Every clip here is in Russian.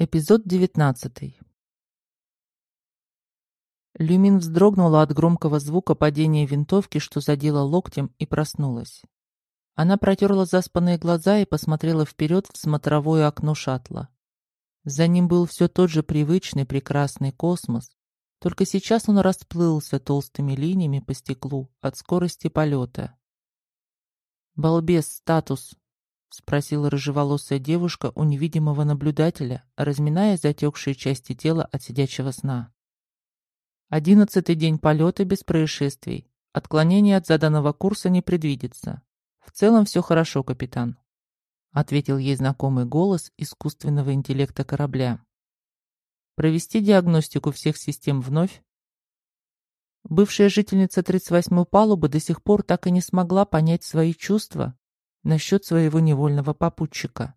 Эпизод девятнадцатый. Люмин вздрогнула от громкого звука падения винтовки, что задела локтем, и проснулась. Она протерла заспанные глаза и посмотрела вперед в смотровое окно шаттла. За ним был все тот же привычный прекрасный космос, только сейчас он расплылся толстыми линиями по стеклу от скорости полета. «Балбес, статус!» — спросила рыжеволосая девушка у невидимого наблюдателя, разминая затекшие части тела от сидячего сна. Одиннадцатый день полета без происшествий. Отклонения от заданного курса не предвидится. В целом все хорошо, капитан. Ответил ей знакомый голос искусственного интеллекта корабля. Провести диагностику всех систем вновь? Бывшая жительница 38-й палубы до сих пор так и не смогла понять свои чувства насчет своего невольного попутчика.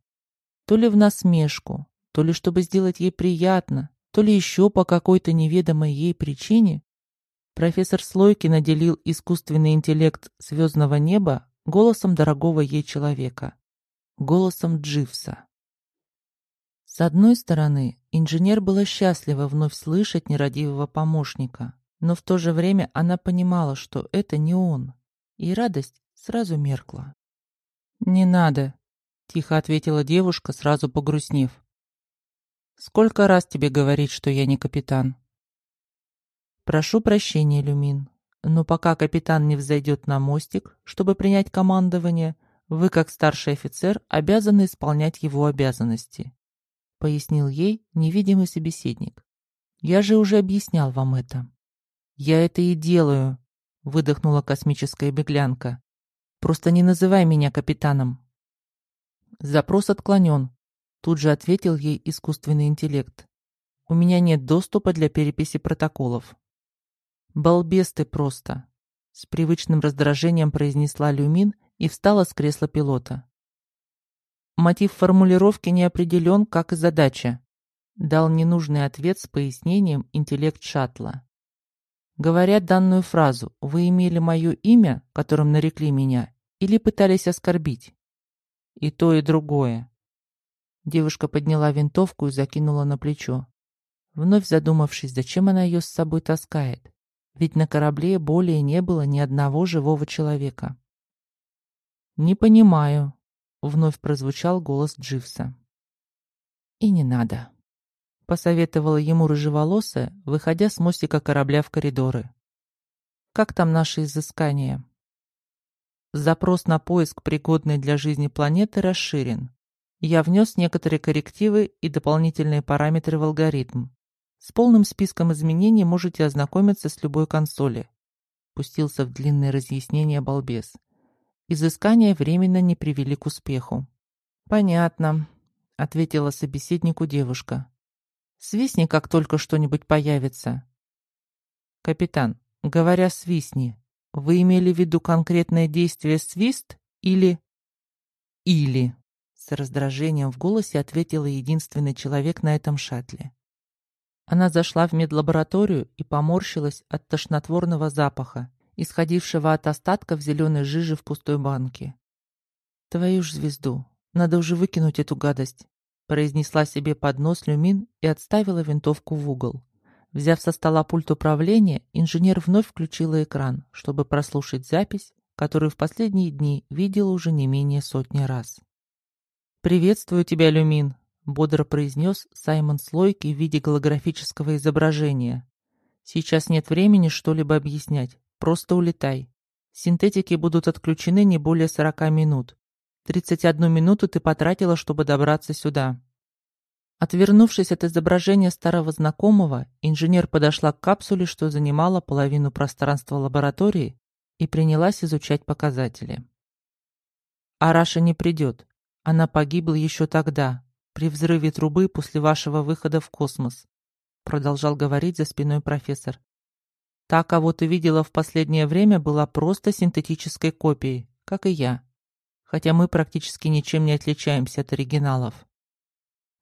То ли в насмешку, то ли чтобы сделать ей приятно, то ли еще по какой-то неведомой ей причине, профессор Слойки наделил искусственный интеллект звездного неба голосом дорогого ей человека, голосом Дживса. С одной стороны, инженер была счастлива вновь слышать нерадивого помощника, но в то же время она понимала, что это не он, и радость сразу меркла. «Не надо», — тихо ответила девушка, сразу погрустнев. «Сколько раз тебе говорить, что я не капитан?» «Прошу прощения, Люмин, но пока капитан не взойдет на мостик, чтобы принять командование, вы, как старший офицер, обязаны исполнять его обязанности», — пояснил ей невидимый собеседник. «Я же уже объяснял вам это». «Я это и делаю», — выдохнула космическая беглянка. Просто не называй меня капитаном». «Запрос отклонен», — тут же ответил ей искусственный интеллект. «У меня нет доступа для переписи протоколов». «Балбес ты просто», — с привычным раздражением произнесла Люмин и встала с кресла пилота. Мотив формулировки не определен, как и задача. Дал ненужный ответ с пояснением интеллект шаттла. Говоря данную фразу, вы имели мое имя, которым нарекли меня, или пытались оскорбить? И то, и другое. Девушка подняла винтовку и закинула на плечо. Вновь задумавшись, зачем она ее с собой таскает. Ведь на корабле более не было ни одного живого человека. «Не понимаю», — вновь прозвучал голос Дживса. «И не надо» посоветовала ему рыжеволосая, выходя с мостика корабля в коридоры. «Как там наши изыскания?» Запрос на поиск пригодной для жизни планеты расширен. Я внес некоторые коррективы и дополнительные параметры в алгоритм. С полным списком изменений можете ознакомиться с любой консоли. Пустился в длинное разъяснение балбес. Изыскания временно не привели к успеху. «Понятно», — ответила собеседнику девушка. Свистни, как только что-нибудь появится. Капитан, говоря «свистни», вы имели в виду конкретное действие «свист» или «или»? С раздражением в голосе ответила единственный человек на этом шаттле. Она зашла в медлабораторию и поморщилась от тошнотворного запаха, исходившего от остатков зеленой жижи в пустой банке. «Твою ж звезду! Надо уже выкинуть эту гадость!» Произнесла себе под нос люмин и отставила винтовку в угол. Взяв со стола пульт управления, инженер вновь включила экран, чтобы прослушать запись, которую в последние дни видела уже не менее сотни раз. «Приветствую тебя, Люмин», — бодро произнес Саймон Слойки в виде голографического изображения. «Сейчас нет времени что-либо объяснять. Просто улетай. Синтетики будут отключены не более 40 минут. 31 минуту ты потратила, чтобы добраться сюда. Отвернувшись от изображения старого знакомого, инженер подошла к капсуле, что занимала половину пространства лаборатории, и принялась изучать показатели. «Араша не придет. Она погибла еще тогда, при взрыве трубы после вашего выхода в космос», продолжал говорить за спиной профессор. «Та, кого ты видела в последнее время, была просто синтетической копией, как и я хотя мы практически ничем не отличаемся от оригиналов.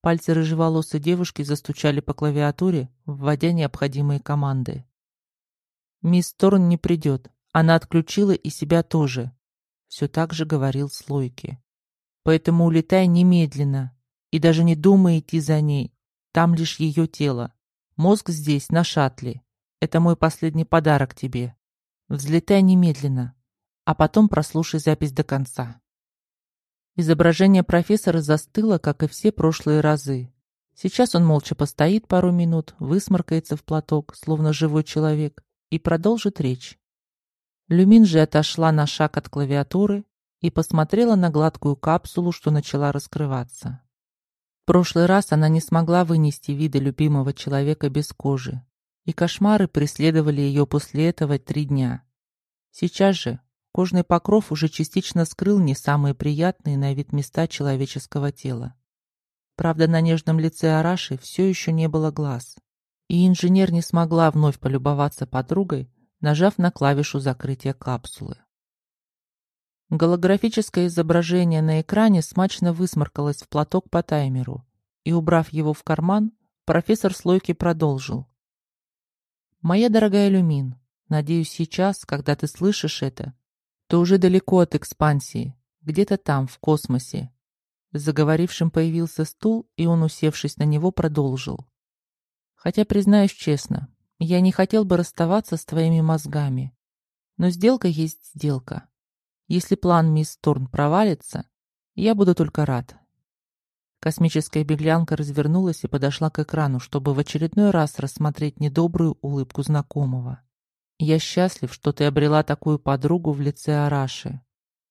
Пальцы рыжеволосой девушки застучали по клавиатуре, вводя необходимые команды. «Мисс Торн не придет. Она отключила и себя тоже», — все так же говорил Слойки. «Поэтому улетай немедленно и даже не думай идти за ней. Там лишь ее тело. Мозг здесь, на шаттле. Это мой последний подарок тебе. Взлетай немедленно, а потом прослушай запись до конца. Изображение профессора застыло, как и все прошлые разы. Сейчас он молча постоит пару минут, высморкается в платок, словно живой человек, и продолжит речь. Люмин же отошла на шаг от клавиатуры и посмотрела на гладкую капсулу, что начала раскрываться. В прошлый раз она не смогла вынести вида любимого человека без кожи, и кошмары преследовали ее после этого три дня. Сейчас же кожный покров уже частично скрыл не самые приятные на вид места человеческого тела. Правда, на нежном лице Араши все еще не было глаз, и инженер не смогла вновь полюбоваться подругой, нажав на клавишу закрытия капсулы. Голографическое изображение на экране смачно высморкалось в платок по таймеру, и, убрав его в карман, профессор Слойки продолжил. «Моя дорогая Люмин, надеюсь, сейчас, когда ты слышишь это, то уже далеко от экспансии, где-то там, в космосе». Заговорившим появился стул, и он, усевшись на него, продолжил. «Хотя, признаюсь честно, я не хотел бы расставаться с твоими мозгами. Но сделка есть сделка. Если план мисс Торн провалится, я буду только рад. Космическая беглянка развернулась и подошла к экрану, чтобы в очередной раз рассмотреть недобрую улыбку знакомого. «Я счастлив, что ты обрела такую подругу в лице Араши.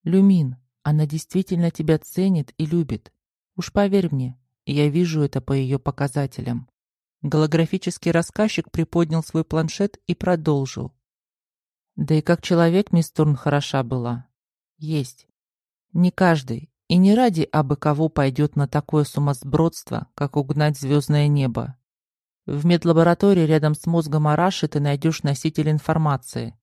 Люмин, она действительно тебя ценит и любит. Уж поверь мне, я вижу это по ее показателям». Голографический рассказчик приподнял свой планшет и продолжил. «Да и как человек мисс Торн хороша была. Есть. Не каждый, и не ради абы кого пойдет на такое сумасбродство, как угнать звездное небо. В медлаборатории рядом с мозгом Араши ты найдешь носитель информации.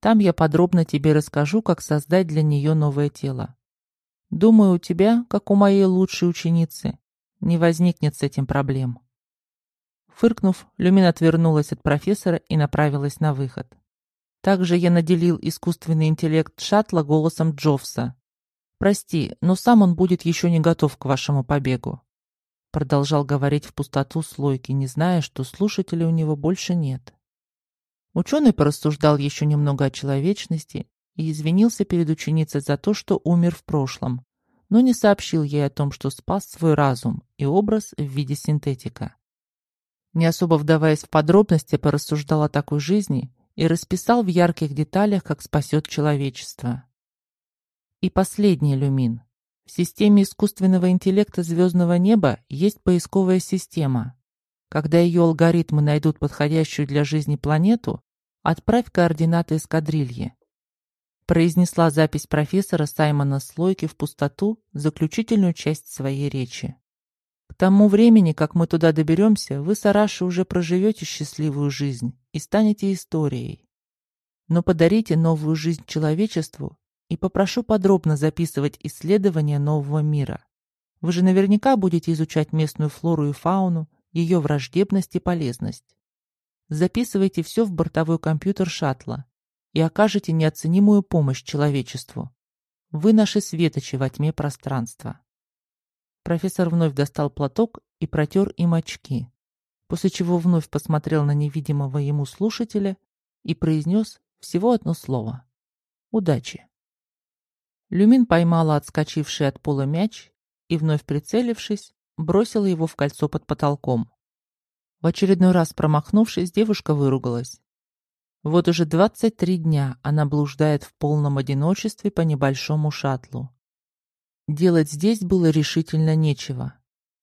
Там я подробно тебе расскажу, как создать для нее новое тело. Думаю, у тебя, как у моей лучшей ученицы, не возникнет с этим проблем. Фыркнув, Люмин отвернулась от профессора и направилась на выход. Также я наделил искусственный интеллект шаттла голосом Джовса. «Прости, но сам он будет еще не готов к вашему побегу». Продолжал говорить в пустоту слойки, не зная, что слушателей у него больше нет. Ученый порассуждал еще немного о человечности и извинился перед ученицей за то, что умер в прошлом, но не сообщил ей о том, что спас свой разум и образ в виде синтетика. Не особо вдаваясь в подробности, порассуждал о такой жизни и расписал в ярких деталях, как спасет человечество. И последний люмин. В системе искусственного интеллекта звездного неба есть поисковая система. Когда ее алгоритмы найдут подходящую для жизни планету, отправь координаты эскадрильи. Произнесла запись профессора Саймона Слойки в пустоту заключительную часть своей речи. К тому времени, как мы туда доберемся, вы с Араши уже проживете счастливую жизнь и станете историей. Но подарите новую жизнь человечеству и попрошу подробно записывать исследования нового мира. Вы же наверняка будете изучать местную флору и фауну, ее враждебность и полезность. Записывайте все в бортовой компьютер шаттла и окажете неоценимую помощь человечеству. Вы наши светочи во тьме пространства. Профессор вновь достал платок и протер им очки, после чего вновь посмотрел на невидимого ему слушателя и произнес всего одно слово. «Удачи!» Люмин поймала отскочивший от пола мяч и, вновь прицелившись, бросила его в кольцо под потолком. В очередной раз промахнувшись, девушка выругалась. Вот уже 23 дня она блуждает в полном одиночестве по небольшому шаттлу. Делать здесь было решительно нечего.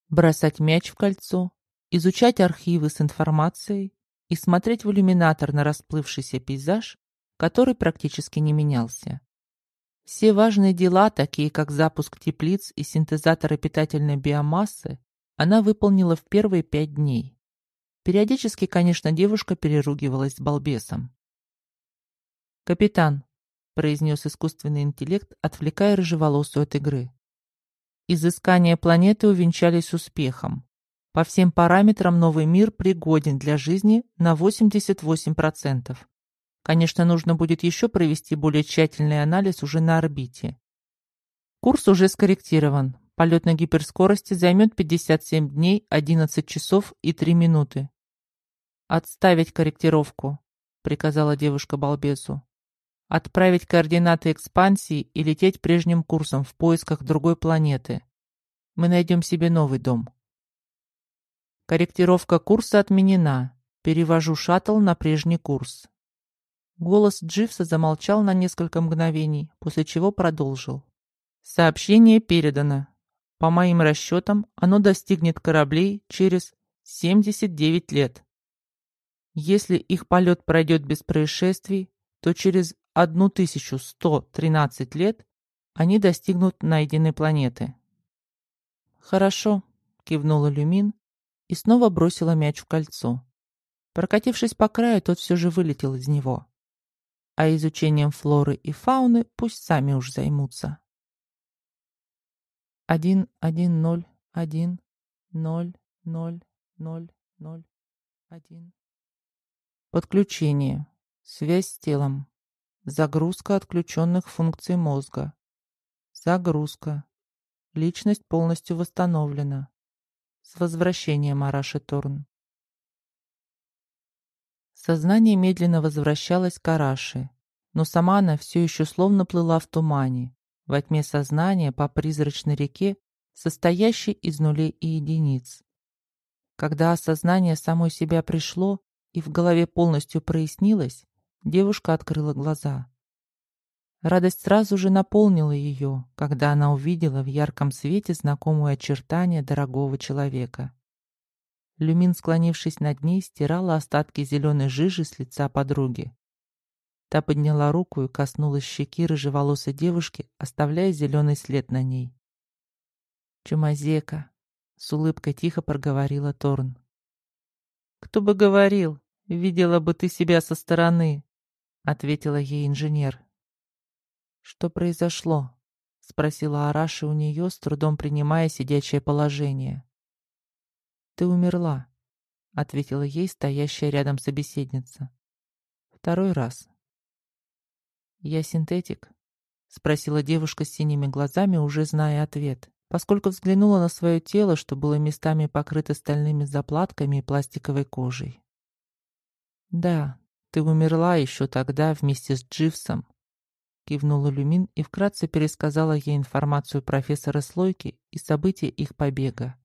Бросать мяч в кольцо, изучать архивы с информацией и смотреть в иллюминатор на расплывшийся пейзаж, который практически не менялся. Все важные дела, такие как запуск теплиц и синтезаторы питательной биомассы, она выполнила в первые пять дней. Периодически, конечно, девушка переругивалась с балбесом. «Капитан, произнес искусственный интеллект, отвлекая рыжеволосую от игры. Изыскания планеты увенчались успехом. По всем параметрам новый мир пригоден для жизни на 88%. Конечно, нужно будет еще провести более тщательный анализ уже на орбите. Курс уже скорректирован, Полет на гиперскорости займет 57 дней, 11 часов и 3 минуты. «Отставить корректировку», — приказала девушка балбесу. «Отправить координаты экспансии и лететь прежним курсом в поисках другой планеты. Мы найдем себе новый дом». Корректировка курса отменена. Перевожу шаттл на прежний курс. Голос Дживса замолчал на несколько мгновений, после чего продолжил. Сообщение передано. По моим расчетам, оно достигнет кораблей через 79 лет. Если их полет пройдет без происшествий, то через 1113 лет они достигнут найденной планеты. «Хорошо», — кивнула Люмин и снова бросила мяч в кольцо. Прокатившись по краю, тот все же вылетел из него. А изучением флоры и фауны пусть сами уж займутся. Один, один, ноль, один, ноль, ноль, ноль, ноль, один. Подключение. Связь с телом. Загрузка отключенных функций мозга. Загрузка. Личность полностью восстановлена. С возвращением Араши Торн. Сознание медленно возвращалось к Араше, но сама она все еще словно плыла в тумане, во тьме сознания по призрачной реке, состоящей из нулей и единиц. Когда осознание самой себя пришло, и в голове полностью прояснилось, девушка открыла глаза. Радость сразу же наполнила ее, когда она увидела в ярком свете знакомые очертания дорогого человека. Люмин, склонившись над ней, стирала остатки зеленой жижи с лица подруги. Та подняла руку и коснулась щеки рыжеволосой девушки, оставляя зеленый след на ней. «Чумазека!» — с улыбкой тихо проговорила Торн. «Кто бы говорил, видела бы ты себя со стороны», — ответила ей инженер. «Что произошло?» — спросила Араши у нее, с трудом принимая сидячее положение. «Ты умерла», — ответила ей стоящая рядом собеседница. «Второй раз». «Я синтетик?» — спросила девушка с синими глазами, уже зная ответ поскольку взглянула на свое тело, что было местами покрыто стальными заплатками и пластиковой кожей. «Да, ты умерла еще тогда вместе с Дживсом», — кивнула Люмин и вкратце пересказала ей информацию профессора Слойки и события их побега.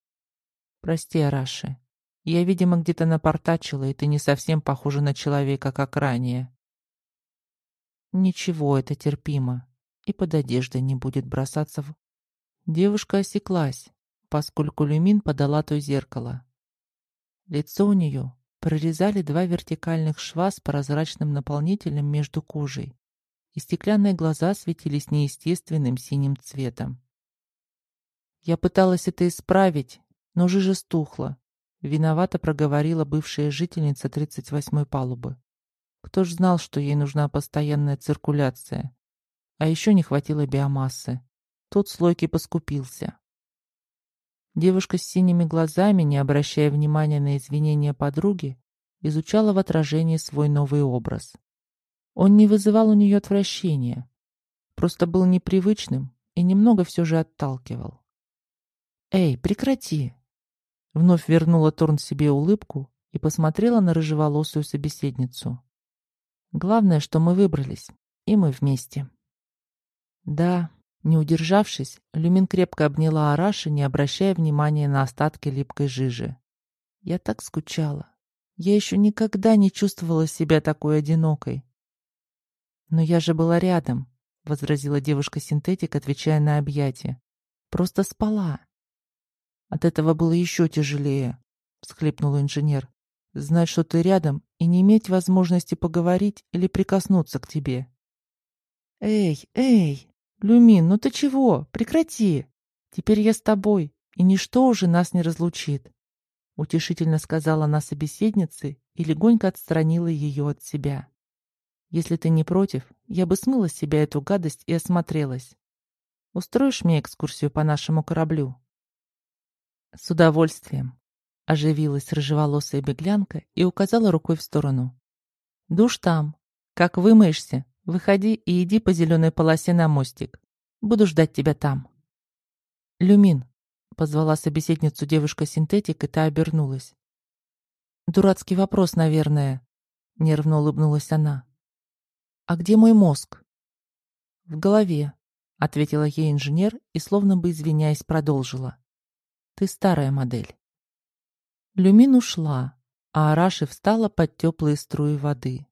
«Прости, Араши, я, видимо, где-то напортачила, и ты не совсем похожа на человека, как ранее». «Ничего, это терпимо, и под одеждой не будет бросаться в Девушка осеклась, поскольку люмин подала то зеркало. Лицо у нее прорезали два вертикальных шва с прозрачным наполнителем между кожей, и стеклянные глаза светились неестественным синим цветом. Я пыталась это исправить, но жижа стухла. Виновато проговорила бывшая жительница 38-й палубы. Кто ж знал, что ей нужна постоянная циркуляция? А еще не хватило биомассы. Тот слойки поскупился. Девушка с синими глазами, не обращая внимания на извинения подруги, изучала в отражении свой новый образ. Он не вызывал у нее отвращения, просто был непривычным и немного все же отталкивал. «Эй, прекрати!» Вновь вернула Торн себе улыбку и посмотрела на рыжеволосую собеседницу. «Главное, что мы выбрались, и мы вместе». «Да, не удержавшись, Люмин крепко обняла Араши, не обращая внимания на остатки липкой жижи. Я так скучала. Я еще никогда не чувствовала себя такой одинокой. «Но я же была рядом», — возразила девушка-синтетик, отвечая на объятие. «Просто спала». «От этого было еще тяжелее», — всхлипнул инженер. «Знать, что ты рядом, и не иметь возможности поговорить или прикоснуться к тебе». «Эй, эй!» «Люмин, ну ты чего? Прекрати! Теперь я с тобой, и ничто уже нас не разлучит!» Утешительно сказала она собеседнице и легонько отстранила ее от себя. «Если ты не против, я бы смыла с себя эту гадость и осмотрелась. Устроишь мне экскурсию по нашему кораблю?» «С удовольствием!» — оживилась рыжеволосая беглянка и указала рукой в сторону. «Душ там. Как вымоешься, Выходи и иди по зеленой полосе на мостик. Буду ждать тебя там. «Люмин», — позвала собеседницу девушка-синтетик, и та обернулась. «Дурацкий вопрос, наверное», — нервно улыбнулась она. «А где мой мозг?» «В голове», — ответила ей инженер и, словно бы извиняясь, продолжила. «Ты старая модель». Люмин ушла, а Араши встала под теплые струи воды.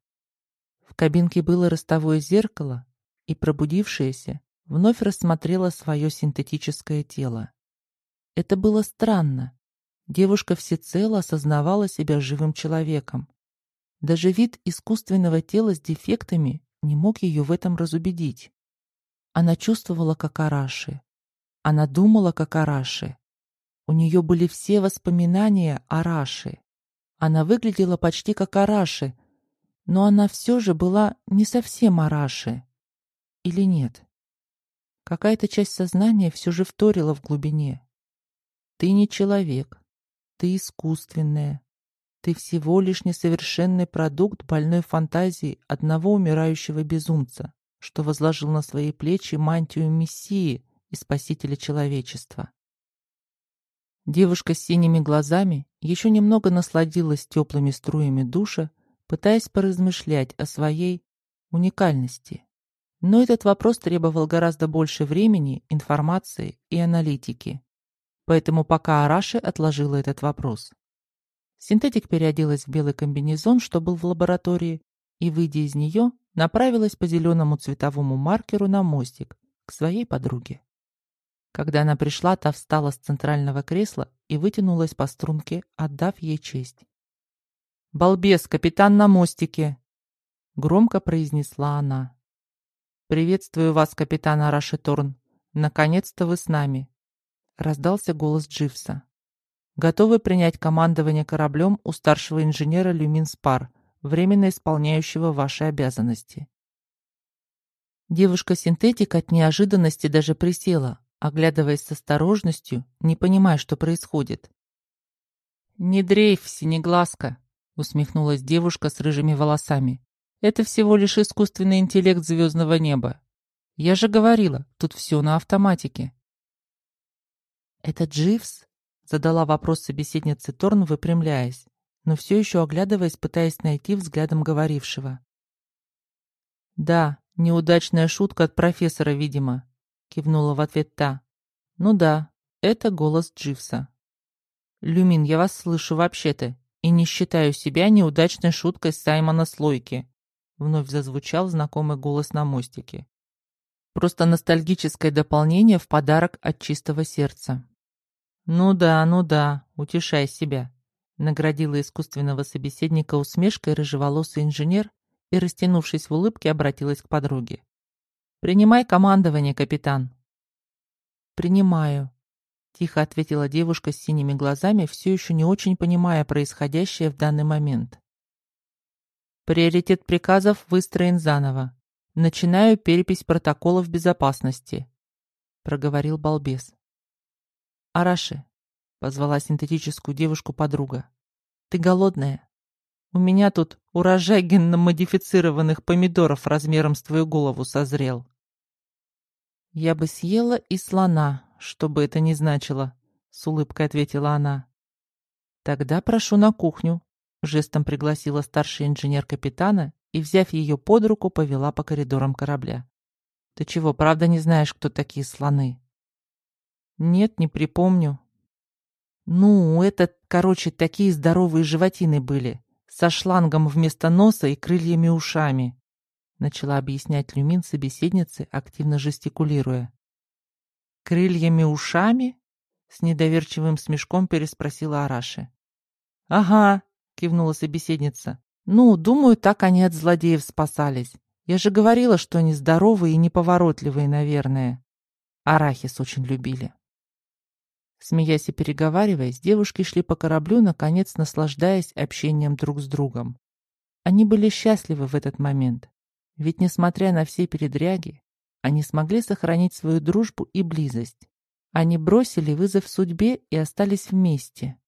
В кабинке было ростовое зеркало, и пробудившаяся вновь рассмотрела свое синтетическое тело. Это было странно. Девушка всецело осознавала себя живым человеком. Даже вид искусственного тела с дефектами не мог ее в этом разубедить. Она чувствовала, как Араши. Она думала, как Араши. У нее были все воспоминания о Раши. Она выглядела почти как Араши, но она все же была не совсем Араши. Или нет? Какая-то часть сознания все же вторила в глубине. Ты не человек. Ты искусственная. Ты всего лишь несовершенный продукт больной фантазии одного умирающего безумца, что возложил на свои плечи мантию Мессии и Спасителя человечества. Девушка с синими глазами еще немного насладилась теплыми струями душа, пытаясь поразмышлять о своей уникальности. Но этот вопрос требовал гораздо больше времени, информации и аналитики. Поэтому пока Араши отложила этот вопрос. Синтетик переоделась в белый комбинезон, что был в лаборатории, и, выйдя из нее, направилась по зеленому цветовому маркеру на мостик к своей подруге. Когда она пришла, та встала с центрального кресла и вытянулась по струнке, отдав ей честь. «Балбес, капитан на мостике!» — громко произнесла она. «Приветствую вас, капитан Арашиторн. Наконец-то вы с нами!» — раздался голос Дживса. «Готовы принять командование кораблем у старшего инженера Люмин Спар, временно исполняющего ваши обязанности». Девушка-синтетик от неожиданности даже присела, оглядываясь с осторожностью, не понимая, что происходит. «Не дрейф, синеглазка!» — усмехнулась девушка с рыжими волосами. «Это всего лишь искусственный интеллект звездного неба. Я же говорила, тут все на автоматике». «Это Дживс?» — задала вопрос собеседнице Торн, выпрямляясь, но все еще оглядываясь, пытаясь найти взглядом говорившего. «Да, неудачная шутка от профессора, видимо», — кивнула в ответ та. «Ну да, это голос Дживса». «Люмин, я вас слышу вообще-то и не считаю себя неудачной шуткой Саймона Слойки», вновь зазвучал знакомый голос на мостике. Просто ностальгическое дополнение в подарок от чистого сердца. «Ну да, ну да, утешай себя», — наградила искусственного собеседника усмешкой рыжеволосый инженер и, растянувшись в улыбке, обратилась к подруге. «Принимай командование, капитан». «Принимаю», Тихо ответила девушка с синими глазами, все еще не очень понимая происходящее в данный момент. Приоритет приказов выстроен заново. Начинаю перепись протоколов безопасности, проговорил балбес. Араши, позвала синтетическую девушку подруга. Ты голодная? У меня тут урожай генно-модифицированных помидоров размером с твою голову созрел. Я бы съела и слона, что бы это ни значило», — с улыбкой ответила она. «Тогда прошу на кухню», — жестом пригласила старший инженер капитана и, взяв ее под руку, повела по коридорам корабля. «Ты чего, правда не знаешь, кто такие слоны?» «Нет, не припомню». «Ну, это, короче, такие здоровые животины были, со шлангом вместо носа и крыльями-ушами», начала объяснять Люмин собеседнице, активно жестикулируя крыльями-ушами?» С недоверчивым смешком переспросила Араши. «Ага», — кивнула собеседница. «Ну, думаю, так они от злодеев спасались. Я же говорила, что они здоровые и неповоротливые, наверное». Арахис очень любили. Смеясь и переговариваясь, девушки шли по кораблю, наконец наслаждаясь общением друг с другом. Они были счастливы в этот момент. Ведь, несмотря на все передряги, они смогли сохранить свою дружбу и близость. Они бросили вызов судьбе и остались вместе.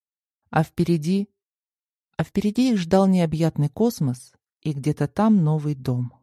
А впереди... А впереди их ждал необъятный космос и где-то там новый дом.